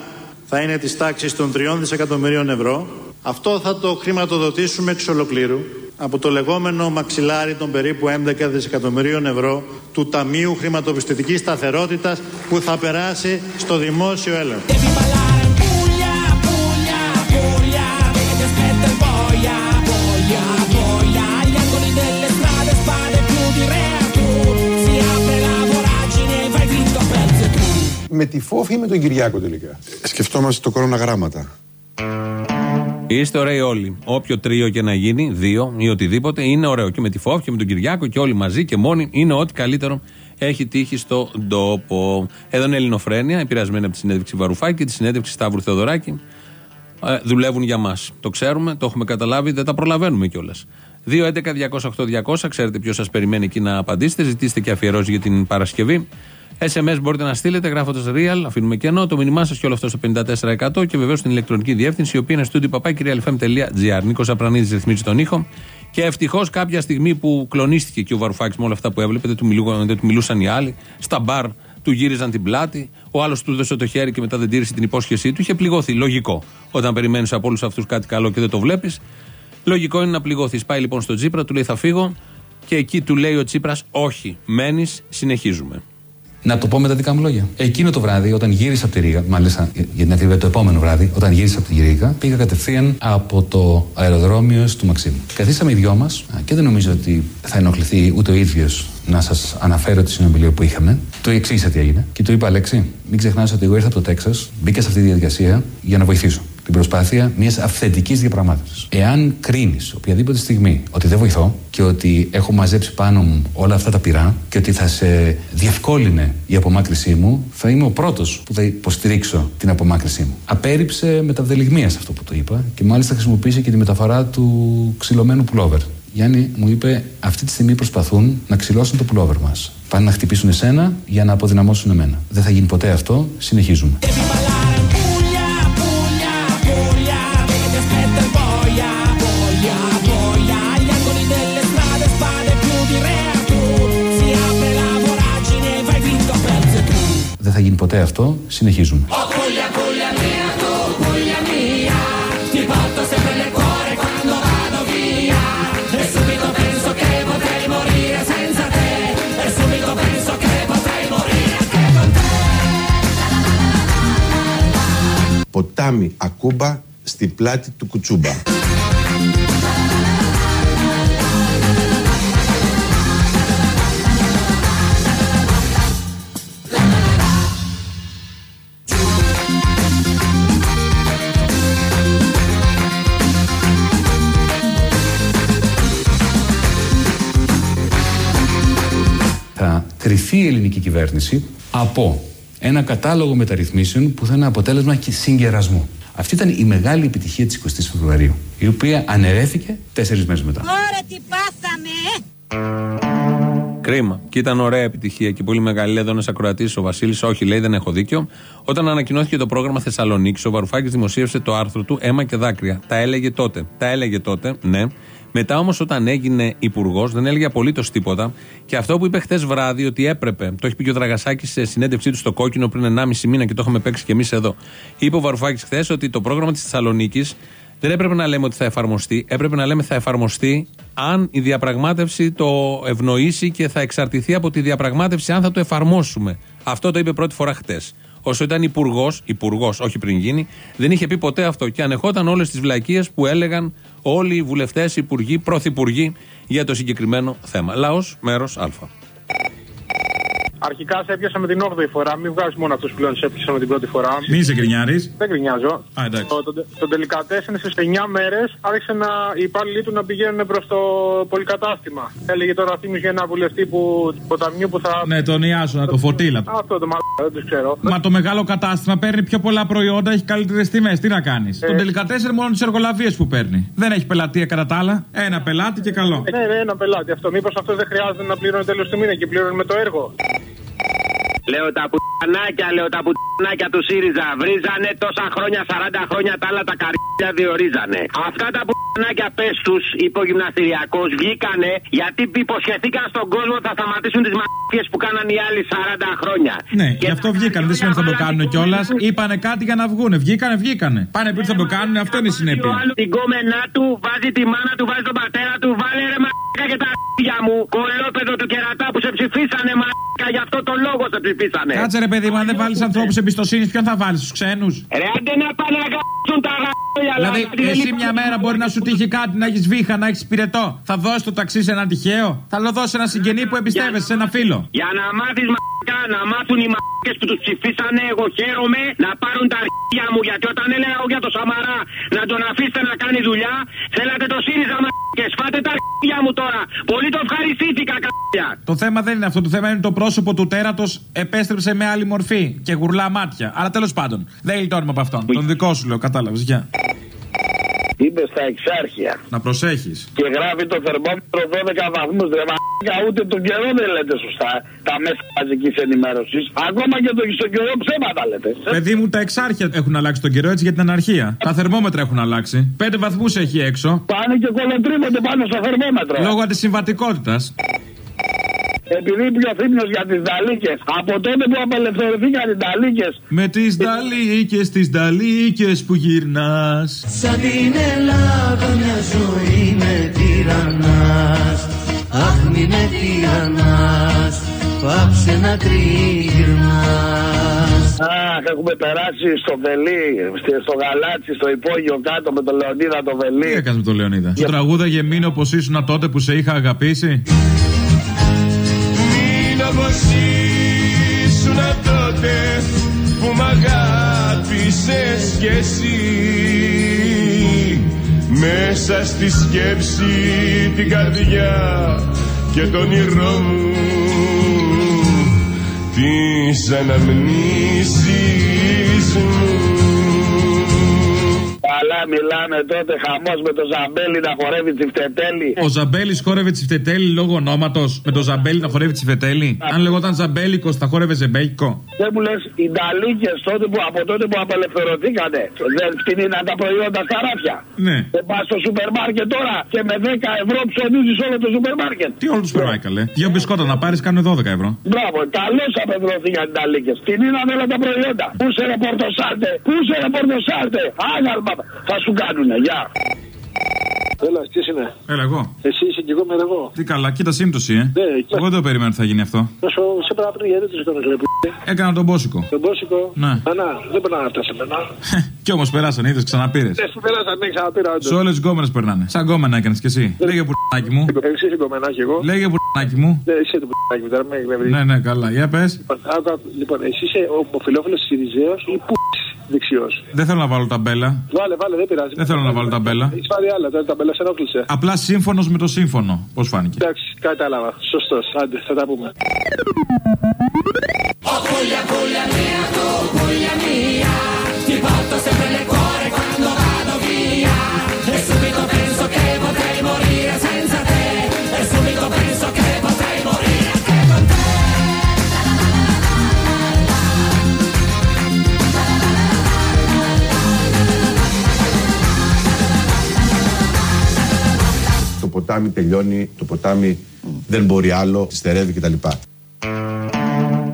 θα είναι της τάξης των 3 δισεκατομμυρίων ευρώ, αυτό θα το χρηματοδοτήσουμε εξ ολοκλήρου από το λεγόμενο μαξιλάρι των περίπου 11 δισεκατομμυρίων ευρώ του Ταμείου Χρηματοπιστωτικής Σταθερότητας που θα περάσει στο δημόσιο έλεγχο. Με τη φόφη ή με τον Κυριάκο τελικά. Σκεφτόμαστε το κορώνα γράμματα. Είστε ωραίοι όλοι. Όποιο τρίο και να γίνει, δύο ή οτιδήποτε, είναι ωραίο. Και με τη Φόφ και με τον Κυριάκο και όλοι μαζί και μόνοι είναι ό,τι καλύτερο έχει τύχει στον τόπο. Εδώ είναι Ελληνοφρένια, επηρεασμένη από τη συνέντευξη Βαρουφάκη και τη συνέντευξη Σταύρου Θεοδωράκη. Ε, δουλεύουν για μας. Το ξέρουμε, το έχουμε καταλάβει, δεν τα προλαβαίνουμε κιόλας. 2.11.208.200, ξέρετε ποιος σας περιμένει εκεί να απαντήσετε. Ζητήστε και αφιερώσει για την Παρασκευή. SMS μπορείτε να στείλετε γράφοντας real, αφήνουμε κενό, το μήνυμά σας και όλο αυτό στο 54% και βεβαίως στην ηλεκτρονική διεύθυνση, η οποία είναι στούντιο παπάκυριαλfm.gr. Νίκος Απρανίδης ρυθμίζει τον ήχο. Και ευτυχώς κάποια στιγμή που κλονίστηκε και ο Βαρουφάκης με όλα αυτά που έβλεπε, δεν του, μιλούσαν, δεν του μιλούσαν οι άλλοι, στα μπαρ του γύριζαν την πλάτη, ο άλλος του δώσε το χέρι και μετά δεν τήρησε την υπόσχεσή του. Είχε πληγωθεί. Λογικό. Όταν περιμένεις από όλους αυτούς κάτι καλό και δεν το βλέπεις, λογικό είναι να πληγωθείς. Πάει λοιπόν στο Τσίπρα, του λέει θα φύγω και εκεί του λέει ο Τσίπρας, όχι, μένεις, συνεχίζουμε. Να το πω με τα δικά μου λόγια. Εκείνο το βράδυ, όταν γύρισα από τη Ρήγα, μάλιστα για την ακρίβεια το επόμενο βράδυ, όταν γύρισα από τη Ρήγα, πήγα κατευθείαν από το αεροδρόμιο του Μαξίμου. Καθίσαμε οι δυο μας και δεν νομίζω ότι θα ενοχληθεί ούτε ο ίδιος να σας αναφέρω τη συνομιλία που είχαμε. Το εξήγησα τι έγινε και του είπα: Αλέξη, μην ξεχνάς ότι εγώ ήρθα από το Τέξας, μπήκα σε αυτή τη διαδικασία για να βοηθήσω την προσπάθεια μιας αυθεντικής διαπραγμάτευσης. Εάν κρίνεις οποιαδήποτε στιγμή ότι δεν βοηθώ και ότι έχω μαζέψει πάνω μου όλα αυτά τα πυρά και ότι θα σε διευκόλυνε η απομάκρυσή μου, θα είμαι ο πρώτος που θα υποστηρίξω την απομάκρυσή μου. Απέριψε με τα σε αυτό που το είπα και μάλιστα χρησιμοποίησε και τη μεταφορά του ξυλωμένου πουλόβερ. Γιάννη μου είπε: Αυτή τη στιγμή προσπαθούν να ξυλώσουν το πουλόβερ μας. Πάνε να χτυπήσουν εσένα για να αποδυναμώσουν εμένα. Δεν θα γίνει ποτέ αυτό. Συνεχίζουμε. Ποτέ αυτό. Συνεχίζουμε. ποτάμι ακούμπα στην πλάτη του κουτσούμπα. Υποφεληθεί η ελληνική κυβέρνηση από ένα κατάλογο μεταρρυθμίσεων που θα είναι αποτέλεσμα και συγκερασμού. Αυτή ήταν η μεγάλη επιτυχία της 20 Φεβρουαρίου, η οποία αναιρέθηκε τέσσερις μέρες μετά. Ωραία τι πάθαμε ε. Κρίμα. Και ήταν ωραία επιτυχία και πολύ μεγάλη. Λέει εδώ ένας ακροατής, ο Βασίλης, όχι, λέει, δεν έχω δίκιο. Όταν ανακοινώθηκε το πρόγραμμα Θεσσαλονίκη, ο Βαρουφάκης δημοσίευσε το άρθρο του Έμα και δάκρυα. Τα έλεγε τότε. Τα έλεγε τότε, ναι. Μετά όμως, όταν έγινε υπουργός, δεν έλεγε απολύτως τίποτα. Και αυτό που είπε χθες βράδυ, ότι έπρεπε, το έχει πει και ο Δραγασάκης σε συνέντευξή του στο κόκκινο πριν 1,5 μήνα και το έχουμε παίξει κι εμείς εδώ. Είπε ο Βαρουφάκης χθες ότι το πρόγραμμα της Θεσσαλονίκης δεν έπρεπε να λέμε ότι θα εφαρμοστεί. Έπρεπε να λέμε θα εφαρμοστεί αν η διαπραγμάτευση το ευνοήσει και θα εξαρτηθεί από τη διαπραγμάτευση αν θα το εφαρμόσουμε. Αυτό το είπε πρώτη φορά χτε. Όσο ήταν υπουργός, υπουργός, όχι πριν γίνει, δεν είχε πει ποτέ αυτό. Και ανεχόταν όλες τις βλακίες που έλεγαν όλοι οι βουλευτές, υπουργοί, πρωθυπουργοί για το συγκεκριμένο θέμα. Λαός, μέρος Α. Αρχικά σε έπιασα με την 8η φορά. Μην βγάζεις μόνο αυτούς που λένε σε έπιασα με την πρώτη φορά. Μην είσαι γκρινιάρης. Δεν γκρινιάζω. Α, εντάξει. Το, το, το τελικά τέσσερις στι 9 μέρες άρχισε να, οι υπάλληλοι του να πηγαίνουν προς το πολυκατάστημα. Έλεγε τώρα θύμιζε για ένα βουλευτή που, του ποταμιού που θα. Ναι, τον Ιάσονα, το φωτίλα. Αυτό το μάλλον δεν τους ξέρω. Μα το μεγάλο κατάστημα παίρνει πιο πολλά προϊόντα, έχει καλύτερες τιμές. Τι να κάνεις; Ε. Τον τελικά τέσσερις μόνο τις εργολαβίες που παίρνει. Δεν έχει πελατεία κατά τα άλλα. Ένα πελάτη και καλό. Ναι, ναι, ένα πελάτη αυτό. Μήπως αυτός δεν χρειάζεται να πληρώνει τέλος του μήνα και πληρώνει με το έργο. Λέω τα πουτανάκια, λέω τα πουτανάκια του ΣΥΡΙΖΑ. Βρίζανε τόσα χρόνια, 40 χρόνια τα άλλα τα καρδιά διορίζανε. Αυτά τα πουτανάκια πες τους υπογυμναστηριακώ βγήκανε γιατί υποσχεθήκαν στον κόσμο ότι θα σταματήσουν τις μαγικέ που κάναν οι άλλοι 40 χρόνια. Ναι, γι' αυτό βγήκαν. Δεν σημαίνει ότι θα το κάνουν κιόλας. Είπανε κάτι για να βγούνε. Βγήκανε, βγήκανε. Πάνε πριν θα το κάνουν, αυτό είναι η συνέπεια. Την κόμενά του βάζει τη μάνα του, βάζει τον πατέρα του, βάλε ρε μαλάκα και τα αρχίδια μου. Κολόπεδο του κερατά που σε ψηφίσανε μαλάκα, γι' αυτό το λόγο σε ψηφίσανε. Κάτσε ρε παιδί μου, αν δεν βάλεις ανθρώπους εμπιστοσύνης, ποιον θα βάλεις, τους ξένους; Ρε άντε να πάνε να κάτσουν τα γαμπόλια. Δηλαδή, εσύ μια μέρα μπορεί να σου τύχει κάτι, να έχεις βήχα, να έχεις πυρετό. Θα δώσει το ταξί σε έναν τυχαίο. Θα το δώσει ένα συγγενή που εμπιστεύεσαι, σε ένα φίλο. Για να μάθεις μαλάκα, να μάθουν οι μαλάκες που τους ψηφίσανε, εγώ χαίρομαι να πάρουν τα αρχίδια μου. Γιατί όταν έλεγα εγώ για το Σαμαρά να τον αφήσετε να κάνει δουλειά, θέλατε το ΣΥΡΙΖΑ μαλάκες. Φάτε τα αρχίδια μου τώρα. Πολύ το ευχαριστήθηκα, κ***ια. Το θέμα δεν είναι αυτό. Το θέμα είναι το πρόσωπο του τέρατος επέστρεψε με άλλη μορφή και γουρλά μάτια. Αλλά τέλος πάντων, δεν γλιτώνουμε από αυτόν. Τον δικό σου λέω, κατάλαβες. Γεια. Είμαι στα εξάρχεια. Να προσέχεις. Και γράφει το θερμόμετρο 12 βαθμούς. Ρε μαλάκα, ούτε τον καιρό δεν λέτε σωστά. Τα μέσα μαζικής ενημέρωσης. Ακόμα και το, στον καιρό ψέματα λέτε. Παιδί μου, τα εξάρχεια έχουν αλλάξει τον καιρό έτσι για την αναρχία. Τα θερμόμετρα έχουν αλλάξει. Πέντε βαθμούς έχει έξω. Πάνε και κολοτρίβονται πάνω στο θερμόμετρο. Λόγω αντισυμβατικότητα. Επειδή πιο θύμιο για τις Δαλίκε. Από τότε που απελευθερωθήκαν οι Δαλίκε. Με τις Δαλίκε, τις Δαλίκε που γυρνάς. Σαν την Ελλάδα μια ζωή με τυραννάς Αχ μη με τυραννάς Πάψε να τριγυρνάς Αχ, έχουμε περάσει στο Βελί, στη- στο Γαλάτσι, στο υπόγειο κάτω με τον Λεωνίδα το Βελί. Τι έκανες με τον Λεωνίδα; Το τραγούδα γεμίνο όπω ήσουν τότε που σε είχα αγαπήσει. Μην όπως ήσουν τότε που μ' αγάπησες κι εσύ. Μέσα στη σκέψη την καρδιά και τον όνειρό μου τις αναμνήσεις μου Καλά μιλάμε τότε χαμός με το Ζαμπέλι να χορεύει τσιφτετέλη. Ο Ζαμπέλης χόρευε τσιφτετέλη λόγω ονόματος. Με το Ζαμπέλη να χορεύει τσιφτετέλη. Αν λεγόταν Ζαμπέλικο, θα χόρευε ζεμπέικο. Δεν μου λες, οι Νταλίκες τότε που από τότε που απελευθερωθήκανε δεν φτηνίναν τα προϊόντα στα ράφια. Ναι. Δεν πας στο σούπερ μάρκετ τώρα και με 10 ευρώ ψωνίζεις όλο το σούπερ μάρκετ. Τι όλους του περνάει καλέ. Δύο μπισκότα να πάρεις κάνουν 12 ευρώ. Μπράβο, καλώς απελευθερωθήκαν οι Νταλίκες. Φτηνίναν όλα τα προϊόντα. Πού σε ρε πορτοσάλτε, πού σε ρε πορτοσάλτε. Άγαλμα θα σου κάνουνε, γεια. Έλα, τι είναι. Έλα εγώ. Εσύ είσαι και εγώ με εγώ. Τι καλά, κοίτα σύμπτωση, ε. Ναι, Εγώ δεν το περίμενα ότι θα γίνει αυτό. Να σου σε πρέπει να πει γιατί τους έκανε ρε που. Έκανα τον Μπόσικο. Τον Μπόσικο; Ναι. Ανά, δεν περνάνε αυτά σε μένα. Κι όμως περάσαν, είδες, ξαναπήρες. Ναι, σου πέρασαν, ναι, ξαναπήρα. όντως. Σε όλες τις γκόμενες περνάνε. Σαν γκόμενα έκανες κι εσύ. Λέγε πουρνάκι μου. Εσύ είσαι κομμενάκι εγώ. Λέγε πουρνάκι μου. Ναι, εσύ είσαι το πουρνάκι μου τώρα, με με βρει. Ναι, ναι, καλά. Για πες. Λοιπόν, άκου, άκου, Λοιπόν, εσύ είσαι ομοφυλόφιλο Σιριζέος ή που. Δεξιός. Δεν θέλω να βάλω ταμπέλα. Βάλε, βάλε, δεν πειράζει. Δεν θέλω να βάλω ταμπέλα. Έχει πάρει άλλα, τώρα τα μπέλα σε ενόχλησε. Απλά σύμφωνος με το σύμφωνο. Πώς φάνηκε. Εντάξει, κατάλαβα. Σωστός. Άντε, θα τα πούμε. Ποτάμι τελειώνει, το ποτάμι δεν μπορεί άλλο, στερεύει κτλ.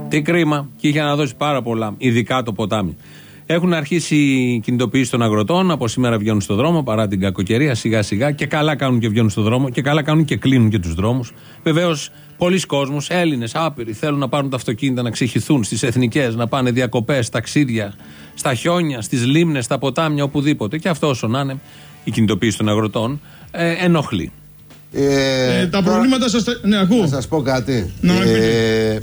Τι κρίμα. Και είχε να δώσει πάρα πολλά, ειδικά το ποτάμι. Έχουν αρχίσει οι κινητοποιήσεις των αγροτών. Από σήμερα βγαίνουν στο δρόμο παρά την κακοκαιρία, σιγά σιγά. Και καλά κάνουν και βγαίνουν στο δρόμο. Και καλά κάνουν και κλείνουν και τους δρόμους. Βεβαίως, πολλοί κόσμοι, Έλληνες, άπειροι, θέλουν να πάρουν τα αυτοκίνητα να ξεχυθούν στις εθνικές, να πάνε διακοπές, ταξίδια, στα χιόνια, στις λίμνες, στα ποτάμια, οπουδήποτε. Και αυτό όσο να είναι, η κινητοποίηση των αγροτών ε, ενοχλεί. Ε, τα προβλήματα σας... τα- Ναι, ακούω. Να σας πω κάτι. Να, ε,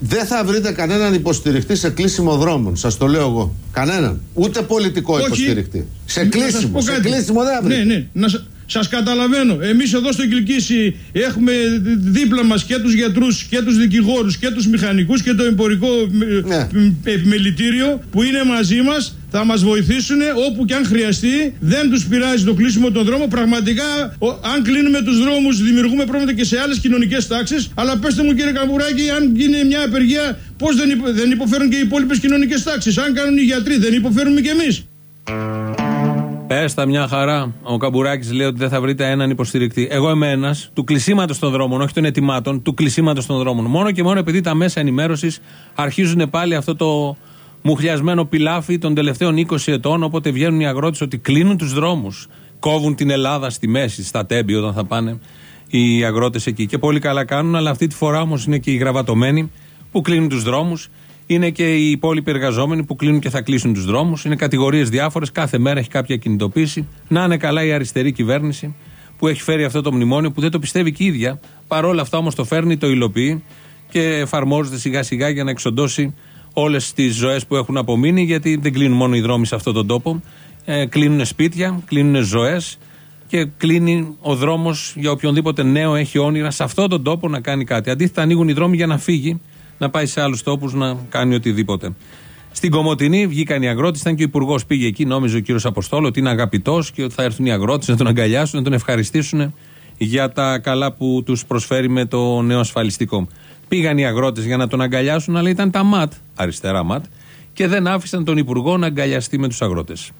δεν θα βρείτε κανέναν υποστηριχτή σε κλείσιμο δρόμων. Σας το λέω εγώ. Κανέναν. Ούτε πολιτικό Όχι. υποστηριχτή. Σε Να σας κλείσιμο. πω Σε κάτι. κλείσιμο δεν θα βρείτε. Ναι, ναι. Να σα- σας καταλαβαίνω. Εμείς εδώ στο Κιλκίσι έχουμε δίπλα μας και τους γιατρούς και τους δικηγόρους και τους μηχανικούς και το εμπορικό Ναι. ε, ε, επιμελητήριο που είναι μαζί μας. Θα μας βοηθήσουν όπου και αν χρειαστεί. Δεν τους πειράζει το κλείσιμο των δρόμων. Πραγματικά, ο- αν κλείνουμε τους δρόμους, δημιουργούμε πρόβλημα και σε άλλες κοινωνικές τάξεις. Αλλά πέστε μου, κύριε Καμπουράκη, αν γίνει μια απεργία, πώς δεν, υπο- δεν υποφέρουν και οι υπόλοιπες κοινωνικές τάξεις; Αν κάνουν οι γιατροί, δεν υποφέρουμε κι εμείς. Πες τα μια χαρά. Ο Καμπουράκης λέει ότι δεν θα βρείτε έναν υποστηρικτή. Εγώ είμαι ένας του κλεισίματος των δρόμων, όχι των ετοιμάτων, του κλεισίματος των δρόμων. Μόνο και μόνο επειδή τα μέσα ενημέρωσης αρχίζουν πάλι αυτό το μουχλιασμένο πιλάφι των τελευταίων 20 ετών. Όποτε βγαίνουν οι αγρότες ότι κλείνουν τους δρόμους. Κόβουν την Ελλάδα στη μέση, στα τέμπη όταν θα πάνε οι αγρότες εκεί. Και πολύ καλά κάνουν, αλλά αυτή τη φορά όμως είναι και οι γραβατωμένοι που κλείνουν τους δρόμους. Είναι και οι υπόλοιποι εργαζόμενοι που κλείνουν και θα κλείσουν τους δρόμους. Είναι κατηγορίες διάφορες. Κάθε μέρα έχει κάποια κινητοποίηση. Να είναι καλά η αριστερή κυβέρνηση που έχει φέρει αυτό το μνημόνιο που δεν το πιστεύει και η ίδια. Παρ' όλα αυτά όμως το φέρνει, το υλοποιεί και εφαρμόζεται σιγά σιγά για να εξοντώσει όλες τις ζωές που έχουν απομείνει. Γιατί δεν κλείνουν μόνο οι δρόμοι σε αυτόν τον τόπο. Ε, κλείνουν σπίτια, κλείνουν ζωές και κλείνει ο δρόμος για οποιονδήποτε νέο έχει όνειρα σε αυτόν τον τόπο να κάνει κάτι. Αντίθετα, ανοίγουν οι δρόμοι για να φύγει, να πάει σε άλλους τόπους να κάνει οτιδήποτε. Στην Κομωτινή βγήκαν οι αγρότες, ήταν και ο Υπουργός πήγε εκεί, νόμιζε ο κύριος Αποστόλο ότι είναι αγαπητός και ότι θα έρθουν οι αγρότες να τον αγκαλιάσουν, να τον ευχαριστήσουν για τα καλά που τους προσφέρει με το νέο ασφαλιστικό. Πήγαν οι αγρότες για να τον αγκαλιάσουν, αλλά ήταν τα ΜΑΤ, αριστερά ΜΑΤ, και δεν άφησαν τον Υπουργό να αγκαλιαστεί με τους αγρότες.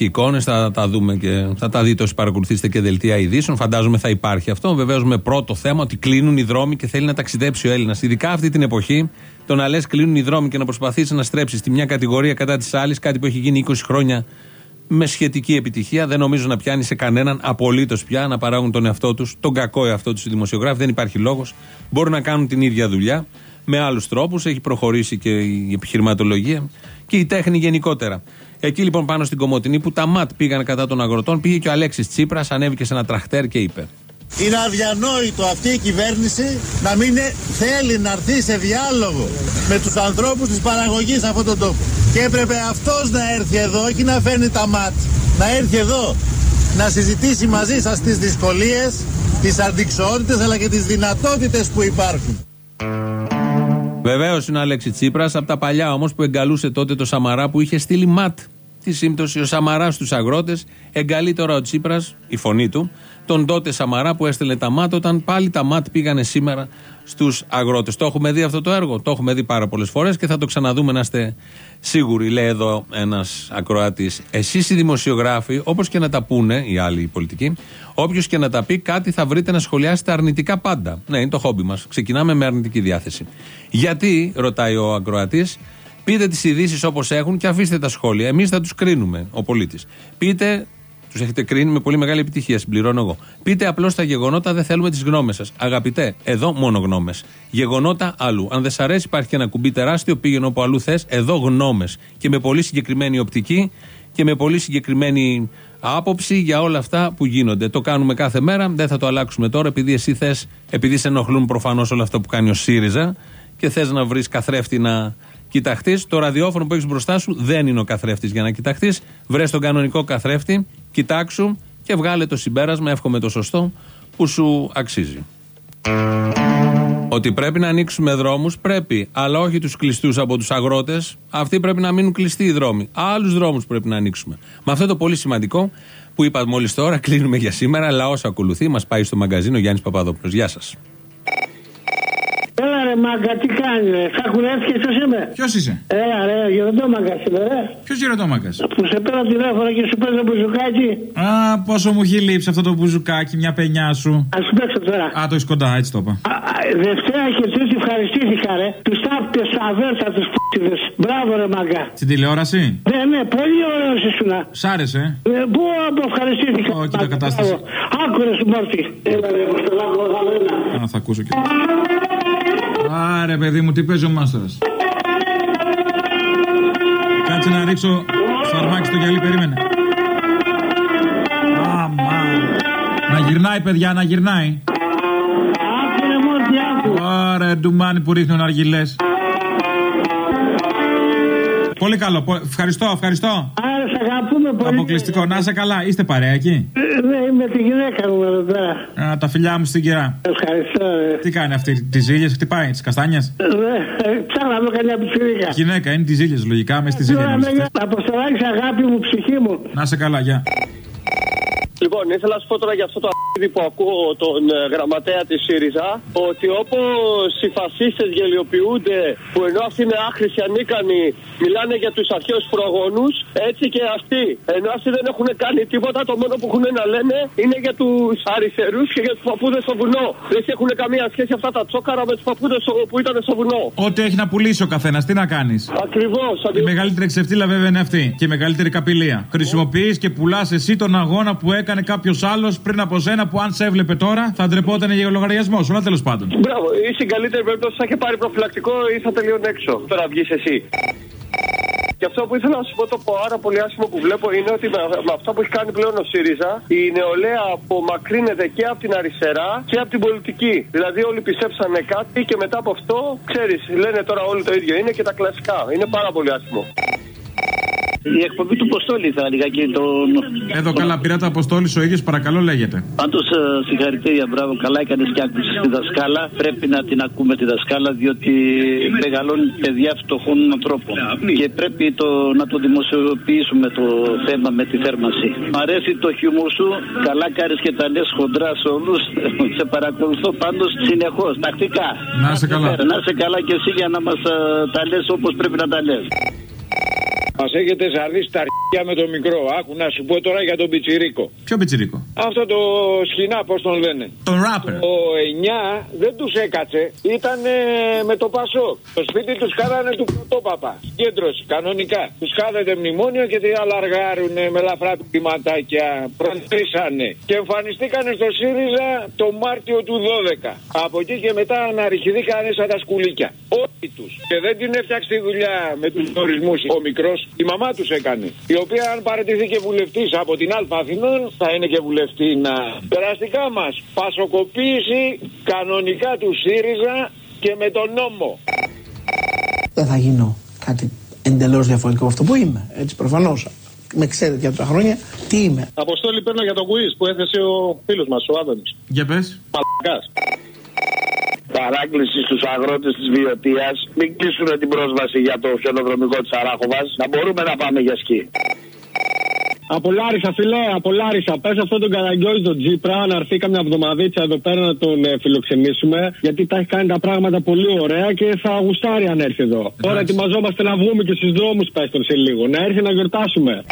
Έχει εικόνες, θα τα δούμε και θα τα δείτε όσοι παρακολουθήσετε και δελτία ειδήσεων. Φαντάζομαι θα υπάρχει αυτό. Βεβαίως με πρώτο θέμα ότι κλείνουν οι δρόμοι και θέλει να ταξιδέψει ο Έλληνας. Ειδικά αυτή την εποχή, το να λες κλείνουν οι δρόμοι και να προσπαθήσει να στρέψεις τη μια κατηγορία κατά της άλλης, κάτι που έχει γίνει 20 χρόνια με σχετική επιτυχία. Δεν νομίζω να πιάνει σε κανέναν απολύτως πια να παράγουν τον εαυτό τους, τον κακό εαυτό τους οι δημοσιογράφοι. Δεν υπάρχει λόγος. Μπορούν να κάνουν την ίδια δουλειά με άλλους τρόπους. Έχει προχωρήσει και η επιχειρηματολογία και η τέχνη γενικότερα. Εκεί λοιπόν πάνω στην Κομωτινή που τα ΜΑΤ πήγαν κατά των αγροτών, πήγε και ο Αλέξης Τσίπρας, ανέβηκε σε ένα τραχτέρ και είπε. Είναι αδιανόητο αυτή η κυβέρνηση να μην ε- θέλει να έρθει σε διάλογο με τους ανθρώπους της παραγωγής σε αυτόν τον τόπο. Και έπρεπε αυτός να έρθει εδώ, όχι να φέρνει τα ΜΑΤ, να έρθει εδώ να συζητήσει μαζί σας τις δυσκολίες, τις αντικσοότητες αλλά και τις δυνατότητες που υπάρχουν. Βεβαίως είναι ο Αλέξης Τσίπρας, από τα παλιά όμως που εγκαλούσε τότε το Σαμαρά που είχε στείλει ματ τη σύμπτωση. Ο Σαμαράς στους αγρότες, εγκαλεί τώρα ο Τσίπρας, η φωνή του, τον τότε Σαμαρά που έστελνε τα ΜΑΤ όταν πάλι τα ΜΑΤ πήγανε σήμερα στους αγρότες. Το έχουμε δει αυτό το έργο, το έχουμε δει πάρα πολλές φορές και θα το ξαναδούμε να είστε σίγουροι. Λέει εδώ ένας ακροατή. Εσείς οι δημοσιογράφοι, όπως και να τα πούνε οι άλλοι οι πολιτικοί, όποιος και να τα πει, κάτι θα βρείτε να σχολιάσετε αρνητικά πάντα. Ναι, είναι το χόμπι μας. Ξεκινάμε με αρνητική διάθεση. Γιατί, ρωτάει ο ακροατής, Πείτε τις ειδήσεις όπως έχουν και αφήστε τα σχόλια. Εμείς θα τους κρίνουμε, ο πολίτης. Πείτε Τους έχετε κρίνει με πολύ μεγάλη επιτυχία, συμπληρώνω εγώ. Πείτε απλώς τα γεγονότα, δεν θέλουμε τις γνώμες σας. Αγαπητέ, εδώ μόνο γνώμες. Γεγονότα αλλού. Αν δεν σ' αρέσει, υπάρχει και ένα κουμπί τεράστιο, πήγαινε όπου αλλού θες, εδώ γνώμες. Και με πολύ συγκεκριμένη οπτική και με πολύ συγκεκριμένη άποψη για όλα αυτά που γίνονται. Το κάνουμε κάθε μέρα, δεν θα το αλλάξουμε τώρα, επειδή εσύ θες, επειδή σε ενοχλούν προφανώς όλα αυτά που κάνει ο ΣΥΡΙΖΑ και θες να βρεις καθρέφτη να κοιταχτεί. Το ραδιόφωνο που έχεις μπροστά σου δεν είναι ο καθρέφτης για να κοιταχτείς. Βρες τον κανονικό καθρέφτη, κοιτάξου και βγάλε το συμπέρασμα, εύχομαι το σωστό, που σου αξίζει. Ότι πρέπει να ανοίξουμε δρόμους, πρέπει. Αλλά όχι τους κλειστούς από τους αγρότες. Αυτοί πρέπει να μείνουν κλειστοί οι δρόμοι. Άλλους δρόμους πρέπει να ανοίξουμε. Με αυτό το πολύ σημαντικό που είπα μόλις τώρα, κλείνουμε για σήμερα. Λαός ακολουθεί, μας πάει στο μαγκαζίνο Γιάννης Παπαδόπουλος. Γεια σας. Έλα ρε μάγκα, τι κάνει ρε; Θα έχουν έρθει και εσύ είμαι; Ποιος είσαι; Έλα ρε, γεροντό μάγκα είμαι ρε. Ποιος γεροντόμακας; Που σε πέρα τηλέφωνο και σου παίζω μπουζουκάκι. Α, πόσο μου έχει λείψει αυτό το μπουζουκάκι, μια πενιά σου. Α σου παίξω τώρα. Α, το έχεις κοντά, έτσι το είπα. Α, α, Δευτέρα και τρίτη ευχαριστήθηκα ρε. Τους τάπτε αβέρτα τους πούτιδε. Μπράβο ρε μάγκα. Στην τηλεόραση; Ναι, ναι, πολύ ωραίος ήσουν. Σ' άρεσε. Ε, Πού από ευχαριστήθηκα. Όχι, τα κατάσταση. Άκουρε σου μόρτι. Έλα ρε, μου στο λάβω γαλένα. Α, θα ακούσω και. Άρε, παιδί μου, τι παίζει ο μάστορας; Κάτσε να ρίξω φαρμάκι στο γυαλί, περίμενε. Αμά. Να γυρνάει, παιδιά, να γυρνάει. Άκουρε μόρτι, άκου. Ωραία, ντουμάνι που ρίχνουν αργυλές. Πολύ καλό. πο- Ευχαριστώ, ευχαριστώ. Άρα σε αγαπούμε πολύ. Αποκλειστικό. Να είσαι καλά. Είστε παρέα εκεί; Ε, Ναι, είμαι τη γυναίκα μου εδώ πέρα. Α, τα φιλιά μου στην κυρά. Ευχαριστώ. ρε. Τι κάνει αυτή, τις ζήλιε, χτυπάει, τις καστάνιες; Ναι, ε, ψάχνω να δω καμιά πιτσιρίκα. Γυναίκα, είναι τις ζήλιε, λογικά, μες στη ζήλια. Τώρα να με είστε. αποστολάκι αγάπη μου, ψυχή μου. Να είσαι καλά, γεια. Λοιπόν, ήθελα να σου πω τώρα για αυτό το αρχίδι που ακούω τον ε, γραμματέα της ΣΥΡΙΖΑ ότι όπως οι φασίστες γελιοποιούνται που ενώ αυτοί είναι άχρηστοι ανίκανοι μιλάνε για τους αρχαίους προγόνους, έτσι και αυτοί. Ενώ αυτοί δεν έχουν κάνει τίποτα, το μόνο που έχουν να λένε είναι για τους αριστερούς και για τους παππούδες στο βουνό. Δεν έχουν καμία σχέση αυτά τα τσόκαρα με τους παππούδες που ήταν στο βουνό. Ό,τι έχει να πουλήσει ο καθένας, τι να κάνεις; Ακριβώς. Η μεγαλύτερη ξεφτύλα βέβαια είναι αυτή. Και η μεγαλύτερη καπηλεία. Χρησιμοποιείς και πουλάς εσύ τον αγώνα που έκανες κάποιος άλλος πριν από σένα που αν σε έβλεπε τώρα θα ντρεπόταν για λογαριασμός σου. Αλλά τέλος πάντων. Μπράβο, ή στην καλύτερη περίπτωση θα είχε πάρει προφυλακτικό ή θα τελειώνει έξω. Τώρα βγεις εσύ. Και αυτό που ήθελα να σου πω το πάρα πολύ άσχημο που βλέπω είναι ότι με, με αυτά που έχει κάνει πλέον ο ΣΥΡΙΖΑ η νεολαία απομακρύνεται και από την αριστερά και από την πολιτική. Δηλαδή όλοι πιστέψανε κάτι και μετά από αυτό, ξέρεις, λένε τώρα όλοι το ίδιο είναι και τα κλασικά. Είναι πάρα πολύ άσχημο. Η εκπομπή του Ποστόλη θα έλεγα και τον. Εδώ καλά πήρα το Αποστόλη ο ίδιος, παρακαλώ λέγεται. Πάντως συγχαρητήρια, μπράβο. Καλά έκανε και άκουσες τη δασκάλα. Πρέπει να την ακούμε τη δασκάλα, διότι μεγαλώνει παιδιά φτωχών ανθρώπων. Και πρέπει το, να το δημοσιοποιήσουμε το θέμα με τη θέρμανση. Μ' αρέσει το χιούμορ σου. Καλά κάνεις και τα λες χοντρά σε όλους. *laughs* Σε παρακολουθώ πάντως συνεχώς, τακτικά. Να είσαι καλά. Να είσαι καλά και εσύ για να μας τα λες όπως πρέπει να τα λες. Μας έχετε ζαλίσει τα αρχεία με το μικρό. Άκου να σου πω τώρα για τον Πιτσιρίκο. Ποιο πιτσιρίκο; Αυτό το σχοινά, πώς τον λένε. Τον ράπερ. Το 9 δεν τους έκατσε. Ήταν με το Πασό. Το σπίτι τους κάνανε του πρωτόπαπα. Κέντρωση, κανονικά. Τους κάθεται μνημόνιο και τι αλαργάρουν με ελαφρά πηματάκια. Προτρήσανε. Και εμφανιστήκανε στο ΣΥΡΙΖΑ το Μάρτιο του 12. Από εκεί και μετά αναρριχηθήκανε σαν τα σκουλίκια. Όλοι τους. Και δεν την έφτιαξε τη δουλειά με τους ορισμούς ο μικρός. Η μαμά τους έκανε. Η οποία αν παραιτηθεί και βουλευτής από την Α Αθηνών θα είναι και βουλευτή να. Περαστικά μας. Πασοκοποίηση κανονικά του ΣΥΡΙΖΑ και με τον νόμο. δεν θα γίνω κάτι εντελώς διαφορετικό από αυτό που είμαι. Έτσι, προφανώς. Με ξέρετε για τόσα χρόνια τι είμαι. Αποστόλη παίρνω για το quiz που έθεσε ο φίλος μας, ο Άδωνης. Για πες. Παλακά. Παράκληση στους αγρότες της Βιωτίας. Μην κλείσουν την πρόσβαση για το χιονοδρομικό της Αράχοβας. Να μπορούμε να πάμε για σκι. Από Λάρισα, φιλέ, από Λάρισα. Πες αυτόν τον Καραγκιόζη τον Τζίπρα να έρθει καμιά εβδομαδίτσα εδώ πέρα να τον ε, φιλοξενήσουμε. Γιατί τα έχει κάνει τα πράγματα πολύ ωραία και θα γουστάρει αν έρθει εδώ. Τώρα ετοιμαζόμαστε να βγούμε και στους δρόμους, πες τον σε λίγο. Να έρθει να γιορτάσουμε.